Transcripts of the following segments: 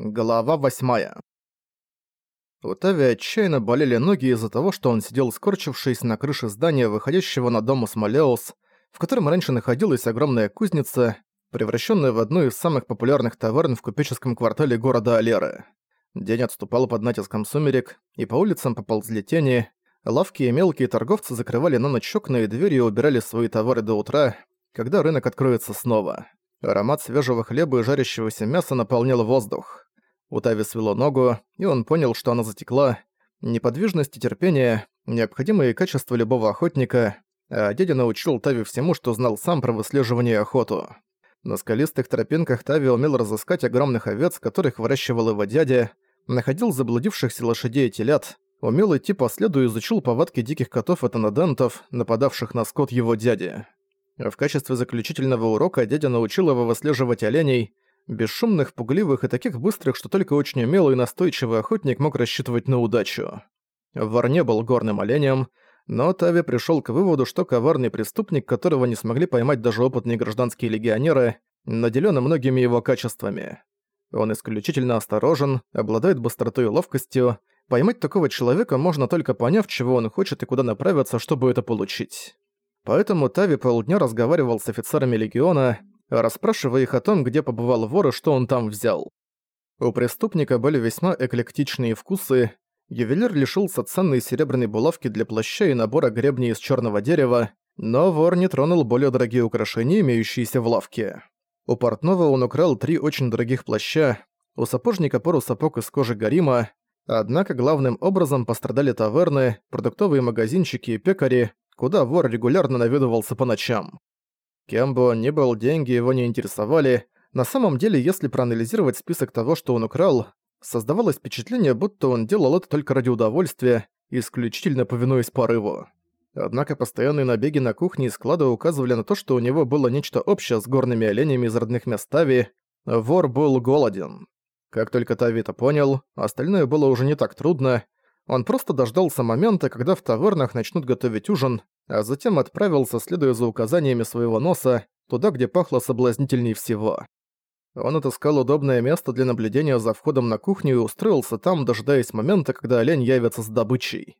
Глава восьмая. У Тави отчаянно болели ноги из-за того, что он сидел скорчившись на крыше здания, выходящего на дом Смолеус, в котором раньше находилась огромная кузница, превращенная в одну из самых популярных таверн в купеческом квартале города Алеры. День отступал под натиском сумерек, и по улицам поползли тени, лавки и мелкие торговцы закрывали на ночь окна и двери и убирали свои товары до утра, когда рынок откроется снова. Аромат свежего хлеба и жарящегося мяса наполнял воздух. У Тави свело ногу, и он понял, что она затекла. Неподвижность и терпение – необходимые качества любого охотника, а дядя научил Тави всему, что знал сам про выслеживание и охоту. На скалистых тропинках Тави умел разыскать огромных овец, которых выращивал его дядя, находил заблудившихся лошадей и телят, умел идти по следу и изучил повадки диких котов и тонодентов, нападавших на скот его дяди. В качестве заключительного урока дядя научил его выслеживать оленей, бесшумных, пугливых и таких быстрых, что только очень умелый и настойчивый охотник мог рассчитывать на удачу. Вор не был горным оленем, но Тави пришел к выводу, что коварный преступник, которого не смогли поймать даже опытные гражданские легионеры, наделен многими его качествами. Он исключительно осторожен, обладает быстротой и ловкостью. Поймать такого человека можно только поняв, чего он хочет и куда направиться, чтобы это получить. Поэтому Тави полдня разговаривал с офицерами Легиона, расспрашивая их о том, где побывал вор и что он там взял. У преступника были весьма эклектичные вкусы, ювелир лишился ценной серебряной булавки для плаща и набора гребней из черного дерева, но вор не тронул более дорогие украшения, имеющиеся в лавке. У портного он украл три очень дорогих плаща, у сапожника пару сапог из кожи гарима, однако главным образом пострадали таверны, продуктовые магазинчики и пекари, куда вор регулярно наведывался по ночам. Кем бы он ни был, деньги его не интересовали. На самом деле, если проанализировать список того, что он украл, создавалось впечатление, будто он делал это только ради удовольствия, исключительно повинуясь порыву. Однако постоянные набеги на кухне и склады указывали на то, что у него было нечто общее с горными оленями из родных мест Тави. Вор был голоден. Как только Тави это понял, остальное было уже не так трудно. Он просто дождался момента, когда в тавернах начнут готовить ужин, а затем отправился, следуя за указаниями своего носа, туда, где пахло соблазнительней всего. Он отыскал удобное место для наблюдения за входом на кухню и устроился там, дожидаясь момента, когда олень явится с добычей.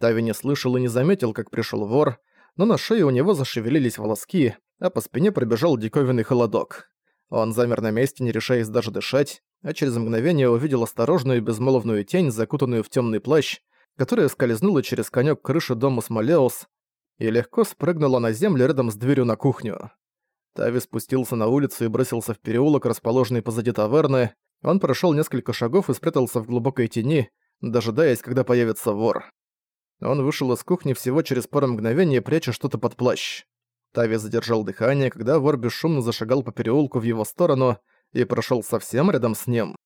Тави не слышал и не заметил, как пришел вор, но на шее у него зашевелились волоски, а по спине пробежал диковинный холодок. Он замер на месте, не решаясь даже дышать, а через мгновение увидел осторожную безмолвную тень, закутанную в темный плащ, которая скользнула через конек крыши дома Смолеус, и легко спрыгнула на землю рядом с дверью на кухню. Тави спустился на улицу и бросился в переулок, расположенный позади таверны. Он прошел несколько шагов и спрятался в глубокой тени, дожидаясь, когда появится вор. Он вышел из кухни всего через пару мгновений, пряча что-то под плащ. Тави задержал дыхание, когда вор бесшумно зашагал по переулку в его сторону и прошел совсем рядом с ним.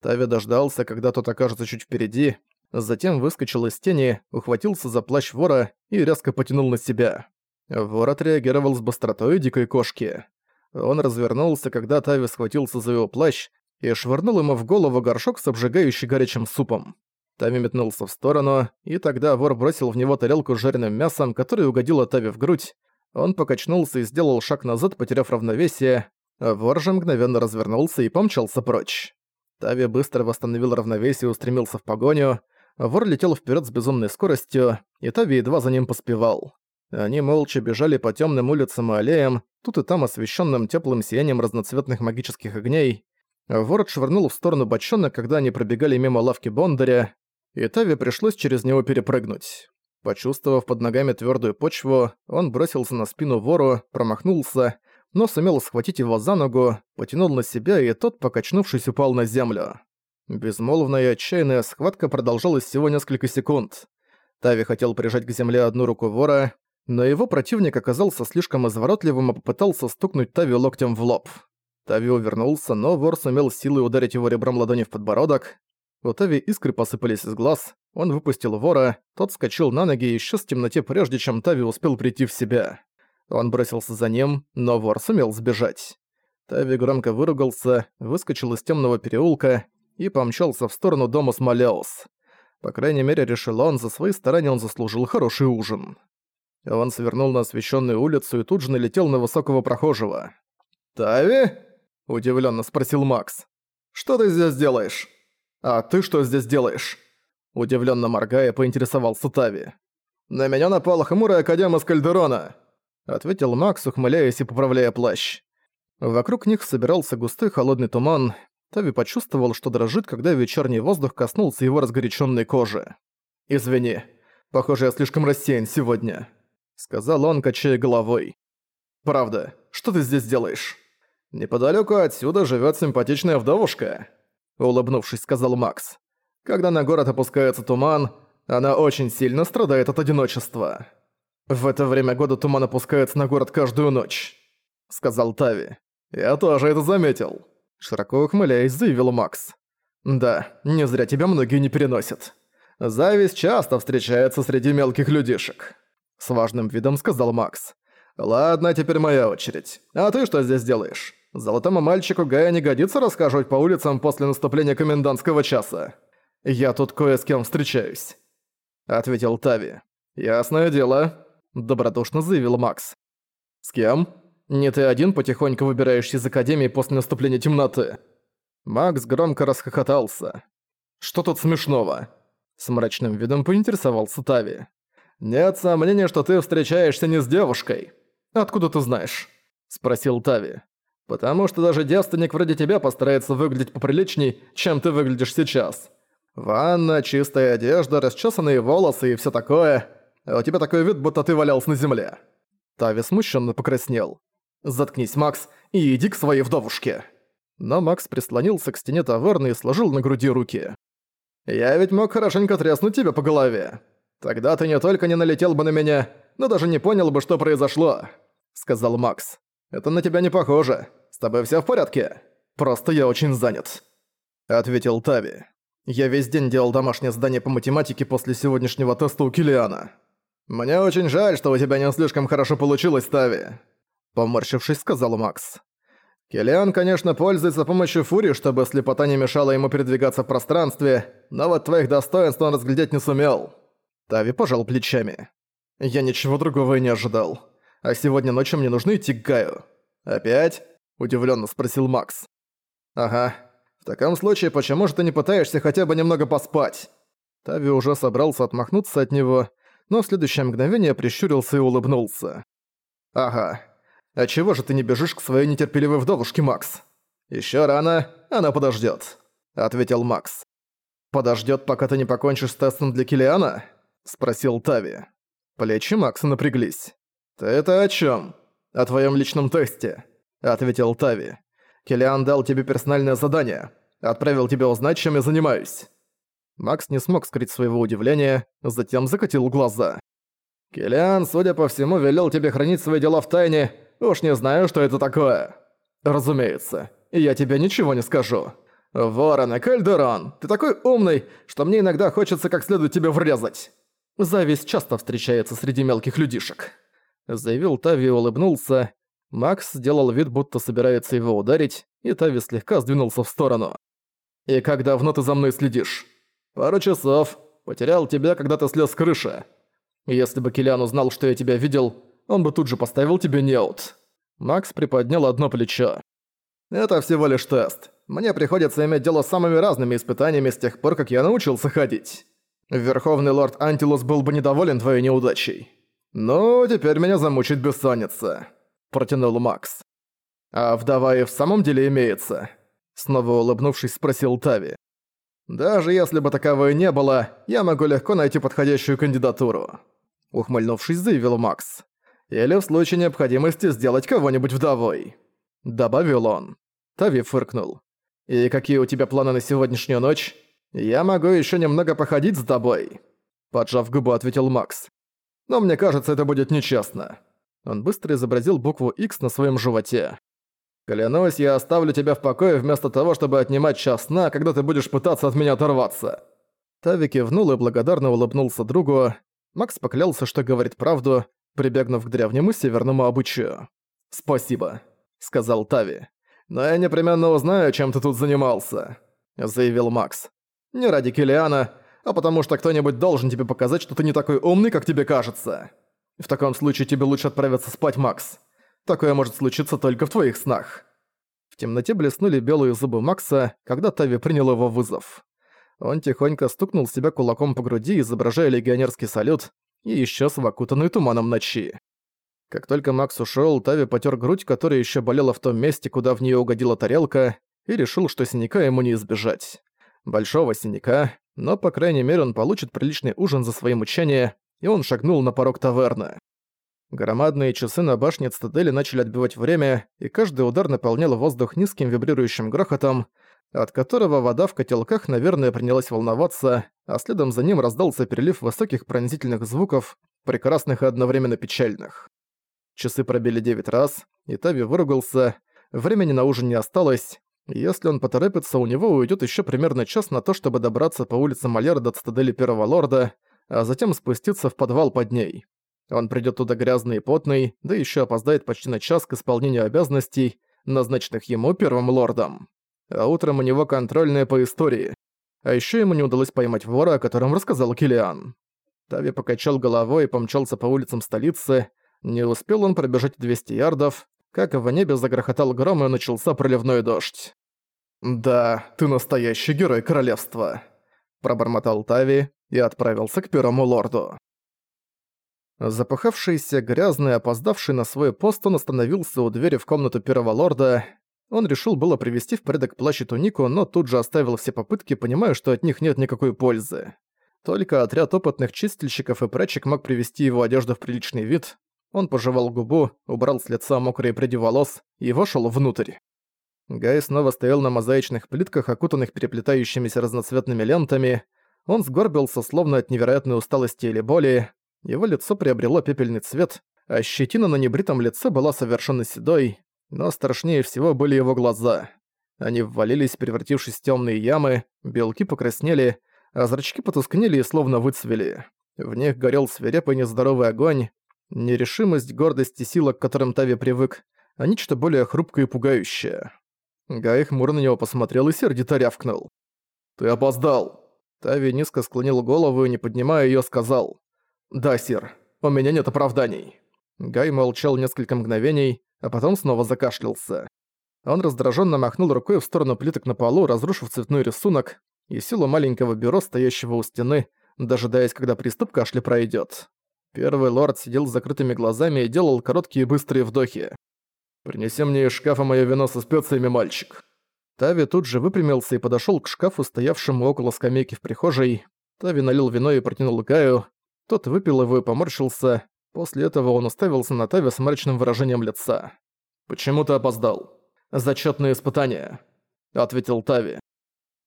Тави дождался, когда тот окажется чуть впереди, затем выскочил из тени, ухватился за плащ вора и резко потянул на себя. Вор отреагировал с быстротой дикой кошки. Он развернулся, когда Тави схватился за его плащ и швырнул ему в голову горшок с обжигающий горячим супом. Тави метнулся в сторону, и тогда вор бросил в него тарелку с жареным мясом, которая угодила Тави в грудь. Он покачнулся и сделал шаг назад, потеряв равновесие. Вор же мгновенно развернулся и помчался прочь. Тави быстро восстановил равновесие и устремился в погоню. Вор летел вперед с безумной скоростью, и Тави едва за ним поспевал. Они молча бежали по темным улицам и аллеям, тут и там освещенным теплым сиянием разноцветных магических огней. Вор отшвырнул в сторону бочонок, когда они пробегали мимо лавки Бондаря, и Тави пришлось через него перепрыгнуть. Почувствовав под ногами твердую почву, он бросился на спину вору, промахнулся, но сумел схватить его за ногу, потянул на себя, и тот, покачнувшись, упал на землю. Безмолвная и отчаянная схватка продолжалась всего несколько секунд. Тави хотел прижать к земле одну руку вора, но его противник оказался слишком изворотливым и попытался стукнуть Тави локтем в лоб. Тави увернулся, но вор сумел силой ударить его ребром ладони в подбородок. У Тави искры посыпались из глаз, он выпустил вора, тот скачал на ноги и исчез в темноте прежде, чем Тави успел прийти в себя. Он бросился за ним, но вор сумел сбежать. Тави громко выругался, выскочил из темного переулка и помчался в сторону дома Смолеус. По крайней мере, решил он, за свои старания он заслужил хороший ужин. Он свернул на освещенную улицу и тут же налетел на высокого прохожего. «Тави?» – удивленно спросил Макс. Что ты здесь делаешь?» «А ты что здесь делаешь?» Удивленно моргая, поинтересовался Тави. «На меня напал хмурый академ из Кальдерона», — ответил Макс, ухмыляясь и поправляя плащ. Вокруг них собирался густой холодный туман. Тави почувствовал, что дрожит, когда вечерний воздух коснулся его разгоряченной кожи. «Извини, похоже, я слишком рассеян сегодня», — сказал он, качая головой. «Правда, что ты здесь делаешь?» «Неподалёку отсюда живёт симпатичная вдовушка», — улыбнувшись, сказал Макс. «Когда на город опускается туман, она очень сильно страдает от одиночества. В это время года туман опускается на город каждую ночь», — сказал Тави. «Я тоже это заметил», — широко ухмыляясь, заявил Макс. «Да, не зря тебя многие не переносят. Зависть часто встречается среди мелких людишек», — с важным видом сказал Макс. «Ладно, теперь моя очередь. А ты что здесь делаешь? Золотому мальчику Гая не годится рассказывать по улицам после наступления комендантского часа. Я тут кое с кем встречаюсь», — ответил Тави. «Ясное дело», — добродушно заявил Макс. «С кем? Не ты один потихоньку выбираешься из Академии после наступления темноты?» Макс громко расхохотался. «Что тут смешного?» С мрачным видом поинтересовался Тави. «Нет сомнения, что ты встречаешься не с девушкой. Откуда ты знаешь?» Спросил Тави. Потому что даже девственник вроде тебя постарается выглядеть поприличней, чем ты выглядишь сейчас. Ванна, чистая одежда, расчесанные волосы и все такое. А у тебя такой вид, будто ты валялся на земле». Тави смущенно покраснел. «Заткнись, Макс, и иди к своей вдовушке». Но Макс прислонился к стене таверны и сложил на груди руки. «Я ведь мог хорошенько тряснуть тебя по голове. Тогда ты не только не налетел бы на меня, но даже не понял бы, что произошло», — сказал Макс. «Это на тебя не похоже тобой всё в порядке? Просто я очень занят», — ответил Тави. «Я весь день делал домашнее задание по математике после сегодняшнего теста у Килиана. Мне очень жаль, что у тебя не слишком хорошо получилось, Тави», — поморщившись, сказал Макс. Килиан, конечно, пользуется помощью Фури, чтобы слепота не мешала ему передвигаться в пространстве, но вот твоих достоинств он разглядеть не сумел. Тави пожал плечами. Я ничего другого и не ожидал. А сегодня ночью мне нужно идти к Гаю. Опять? Удивленно спросил Макс. «Ага. В таком случае, почему же ты не пытаешься хотя бы немного поспать?» Тави уже собрался отмахнуться от него, но в следующее мгновение прищурился и улыбнулся. «Ага. А чего же ты не бежишь к своей нетерпеливой вдовушке, Макс?» «Ещё рано, она подождёт», — ответил Макс. «Подождёт, пока ты не покончишь с тестом для Килиана?» — спросил Тави. Плечи Макса напряглись. «Ты это о чём? О твоём личном тесте?» — ответил Тави. «Киллиан дал тебе персональное задание. Отправил тебя узнать, чем я занимаюсь». Макс не смог скрыть своего удивления, затем закатил глаза. «Киллиан, судя по всему, велел тебе хранить свои дела в тайне. Уж не знаю, что это такое». «Разумеется. Я тебе ничего не скажу. Ворон и Кальдерон, ты такой умный, что мне иногда хочется как следует тебе врезать». «Зависть часто встречается среди мелких людишек», — заявил Тави и улыбнулся, Макс сделал вид, будто собирается его ударить, и Тави слегка сдвинулся в сторону. «И как давно ты за мной следишь?» «Пару часов. Потерял тебя, когда ты слез с крыши. Если бы Киллиан узнал, что я тебя видел, он бы тут же поставил тебе неут». Макс приподнял одно плечо. «Это всего лишь тест. Мне приходится иметь дело с самыми разными испытаниями с тех пор, как я научился ходить. Верховный лорд Антилус был бы недоволен твоей неудачей. Но теперь меня замучит бессонница». – протянул Макс. «А вдова и в самом деле имеется?» Снова улыбнувшись, спросил Тави. «Даже если бы таковой не было, я могу легко найти подходящую кандидатуру», – ухмыльнувшись, заявил Макс. «Или в случае необходимости сделать кого-нибудь вдовой», – добавил он. Тави фыркнул. «И какие у тебя планы на сегодняшнюю ночь? Я могу еще немного походить с тобой», – поджав губу, ответил Макс. «Но мне кажется, это будет нечестно». Он быстро изобразил букву X на своем животе. «Клянусь, я оставлю тебя в покое вместо того, чтобы отнимать час сна, когда ты будешь пытаться от меня оторваться». Тави кивнул и благодарно улыбнулся другу. Макс поклялся, что говорит правду, прибегнув к древнему северному обычаю. «Спасибо», — сказал Тави. «Но я непременно узнаю, чем ты тут занимался», — заявил Макс. «Не ради Килиана, а потому что кто-нибудь должен тебе показать, что ты не такой умный, как тебе кажется». В таком случае тебе лучше отправиться спать, Макс. Такое может случиться только в твоих снах. В темноте блеснули белые зубы Макса, когда Тави принял его вызов. Он тихонько стукнул себя кулаком по груди, изображая легионерский салют, и исчез в окутанной туманом ночи. Как только Макс ушёл, Тави потер грудь, которая ещё болела в том месте, куда в неё угодила тарелка, и решил, что синяка ему не избежать. Большого синяка, но, по крайней мере, он получит приличный ужин за свои мучения, и он шагнул на порог таверны. Громадные часы на башне цитадели начали отбивать время, и каждый удар наполнял воздух низким вибрирующим грохотом, от которого вода в котелках, наверное, принялась волноваться, а следом за ним раздался перелив высоких пронзительных звуков, прекрасных и одновременно печальных. Часы пробили девять раз, и Тави выругался, времени на ужин не осталось, если он поторопится, у него уйдет еще примерно час на то, чтобы добраться по улице Малера до цитадели Первого Лорда, а затем спуститься в подвал под ней. Он придет туда грязный и потный, да еще опоздает почти на час к исполнению обязанностей, назначенных ему Первым Лордом. А утром у него контрольная по истории. А еще ему не удалось поймать вора, о котором рассказал Килиан. Тави покачал головой и помчался по улицам столицы. Не успел он пробежать 200 ярдов, как в небе загрохотал гром и начался проливной дождь. «Да, ты настоящий герой королевства», – пробормотал Тави и отправился к первому лорду. Запыхавшийся, грязный, опоздавший на свой пост, он остановился у двери в комнату первого лорда. Он решил было привести в порядок плащ и тунику, но тут же оставил все попытки, понимая, что от них нет никакой пользы. Только отряд опытных чистильщиков и прачек мог привести его одежду в приличный вид. Он пожевал губу, убрал с лица мокрые пряди волос и вошел внутрь. Гай снова стоял на мозаичных плитках, окутанных переплетающимися разноцветными лентами. Он сгорбился, словно от невероятной усталости или боли. Его лицо приобрело пепельный цвет, а щетина на небритом лице была совершенно седой, но страшнее всего были его глаза. Они ввалились, превратившись в темные ямы, белки покраснели, а зрачки потускнели и словно выцвели. В них горел свирепый нездоровый огонь, нерешимость, гордость и сила, к которым Тави привык, а нечто более хрупкое и пугающее. Гай хмуро на него посмотрел и сердито рявкнул. «Ты опоздал!» Тави низко склонил голову и, не поднимая её, сказал. «Да, сир, у меня нет оправданий». Гай молчал несколько мгновений, а потом снова закашлялся. Он раздражённо махнул рукой в сторону плиток на полу, разрушив цветной рисунок, и силу маленького бюро, стоящего у стены, дожидаясь, когда приступ кашля пройдёт. Первый лорд сидел с закрытыми глазами и делал короткие быстрые вдохи. «Принеси мне из шкафа моё вино со специями, мальчик». Тави тут же выпрямился и подошёл к шкафу, стоявшему около скамейки в прихожей. Тави налил вино и протянул Гаю. Тот выпил его и поморщился. После этого он уставился на Тави с мрачным выражением лица. «Почему ты опоздал?» «Зачётные испытания», — ответил Тави.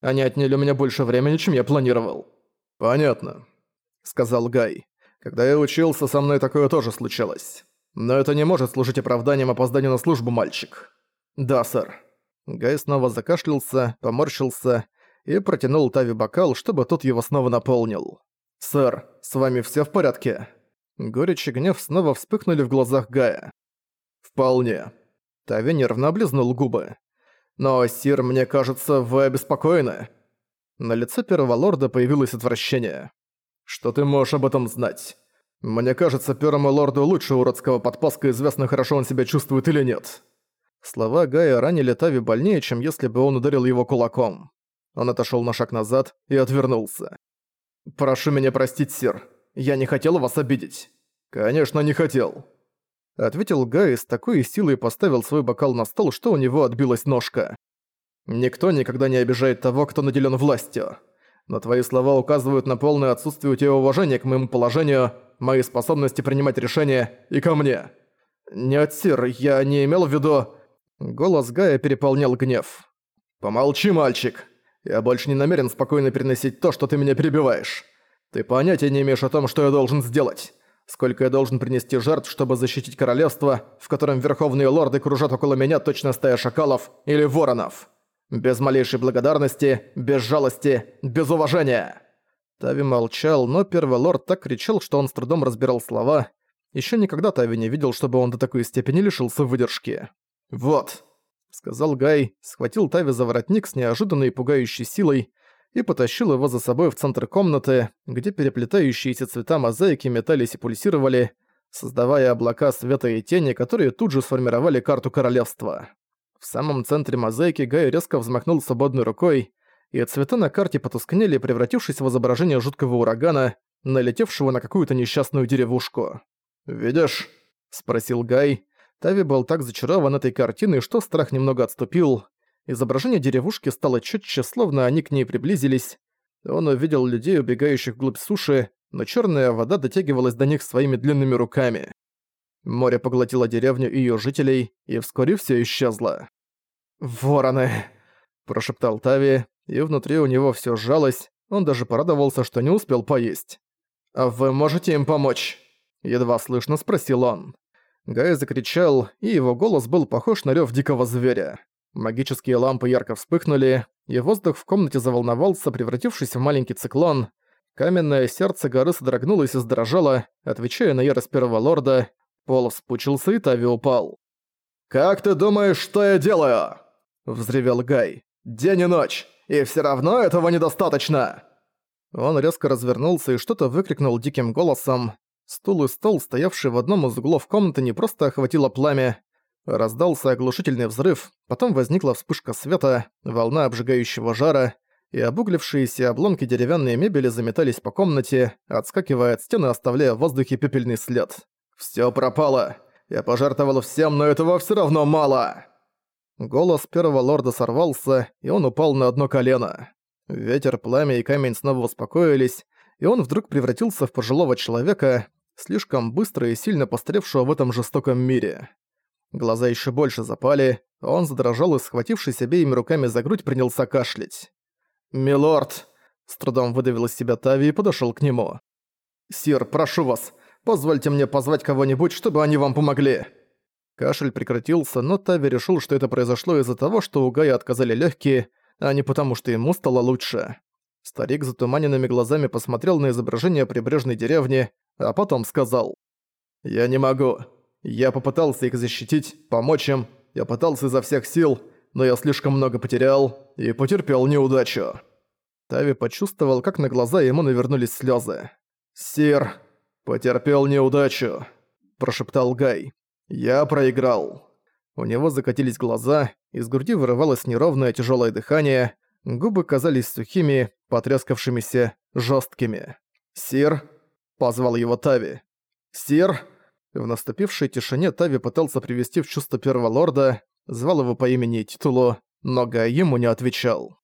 «Они отняли у меня больше времени, чем я планировал». «Понятно», — сказал Гай. «Когда я учился, со мной такое тоже случалось». Но это не может служить оправданием опоздания на службу, мальчик. Да, сэр. Гай снова закашлялся, поморщился и протянул Тави бокал, чтобы тот его снова наполнил. «Сэр, с вами все в порядке?» Горечь и гнев снова вспыхнули в глазах Гая. «Вполне». Тави нервно облизнул губы. «Но, сир, мне кажется, вы обеспокоены». На лице первого лорда появилось отвращение. «Что ты можешь об этом знать?» Мне кажется, первому лорду лучше уродского подпаска известно, хорошо он себя чувствует или нет. Слова Гая ранили Тави больнее, чем если бы он ударил его кулаком. Он отошел на шаг назад и отвернулся. «Прошу меня простить, сир. Я не хотел вас обидеть». «Конечно, не хотел», — ответил Гай с такой силой поставил свой бокал на стол, что у него отбилась ножка. «Никто никогда не обижает того, кто наделен властью. Но твои слова указывают на полное отсутствие у тебя уважения к моему положению, мои способности принимать решения и ко мне. Нет, сир, я не имел в виду...» Голос Гая переполнял гнев. «Помолчи, мальчик. Я больше не намерен спокойно переносить то, что ты меня перебиваешь. Ты понятия не имеешь о том, что я должен сделать. Сколько я должен принести жертв, чтобы защитить королевство, в котором верховные лорды кружат около меня точно стая шакалов или воронов. Без малейшей благодарности, без жалости, без уважения». Тави молчал, но первый лорд так кричал, что он с трудом разбирал слова. Еще никогда Тави не видел, чтобы он до такой степени лишился выдержки. «Вот», — сказал Гай, схватил Тави за воротник с неожиданной и пугающей силой и потащил его за собой в центр комнаты, где переплетающиеся цвета мозаики метались и пульсировали, создавая облака света и тени, которые тут же сформировали карту королевства. В самом центре мозаики Гай резко взмахнул свободной рукой, и цвета на карте потускнели, превратившись в изображение жуткого урагана, налетевшего на какую-то несчастную деревушку. «Видишь?» — спросил Гай. Тави был так зачарован этой картиной, что страх немного отступил. Изображение деревушки стало четче, словно они к ней приблизились. Он увидел людей, убегающих вглубь суши, но черная вода дотягивалась до них своими длинными руками. Море поглотило деревню и ее жителей, и вскоре все исчезло. «Вороны!» – прошептал Тави, и внутри у него все сжалось, он даже порадовался, что не успел поесть. «А вы можете им помочь?» – едва слышно спросил он. Гай закричал, и его голос был похож на рёв дикого зверя. Магические лампы ярко вспыхнули, и воздух в комнате заволновался, превратившись в маленький циклон. Каменное сердце горы содрогнулось и задрожало, отвечая на ярость первого лорда. Пол вспучился, и Тави упал. «Как ты думаешь, что я делаю?» – взревел Гай. «День и ночь, и все равно этого недостаточно!» Он резко развернулся и что-то выкрикнул диким голосом. Стул и стол, стоявший в одном из углов комнаты, не просто охватило пламя. Раздался оглушительный взрыв, потом возникла вспышка света, волна обжигающего жара, и обуглившиеся обломки деревянной мебели заметались по комнате, отскакивая от стены, оставляя в воздухе пепельный след. «Всё пропало! Я пожертвовал всем, но этого всё равно мало!» Голос первого лорда сорвался, и он упал на одно колено. Ветер, пламя и камень снова успокоились, и он вдруг превратился в пожилого человека, слишком быстро и сильно постаревшего в этом жестоком мире. Глаза ещё больше запали, он задрожал и, схватившись обеими руками за грудь, принялся кашлять. «Милорд!» — с трудом выдавил из себя Тави и подошёл к нему. «Сир, прошу вас, позвольте мне позвать кого-нибудь, чтобы они вам помогли!» Кашель прекратился, но Тави решил, что это произошло из-за того, что у Гая отказали легкие, а не потому, что ему стало лучше. Старик затуманенными глазами посмотрел на изображение прибрежной деревни, а потом сказал. «Я не могу. Я попытался их защитить, помочь им, я пытался изо всех сил, но я слишком много потерял и потерпел неудачу». Тави почувствовал, как на глаза ему навернулись слезы. «Сир, потерпел неудачу», – прошептал Гай. «Я проиграл». У него закатились глаза, из груди вырывалось неровное тяжелое дыхание, губы казались сухими, потрескавшимися, жесткими. «Сир!» – позвал его Тави. «Сир!» В наступившей тишине Тави пытался привести в чувство первого лорда, звал его по имени и титулу, но Гай ему не отвечал.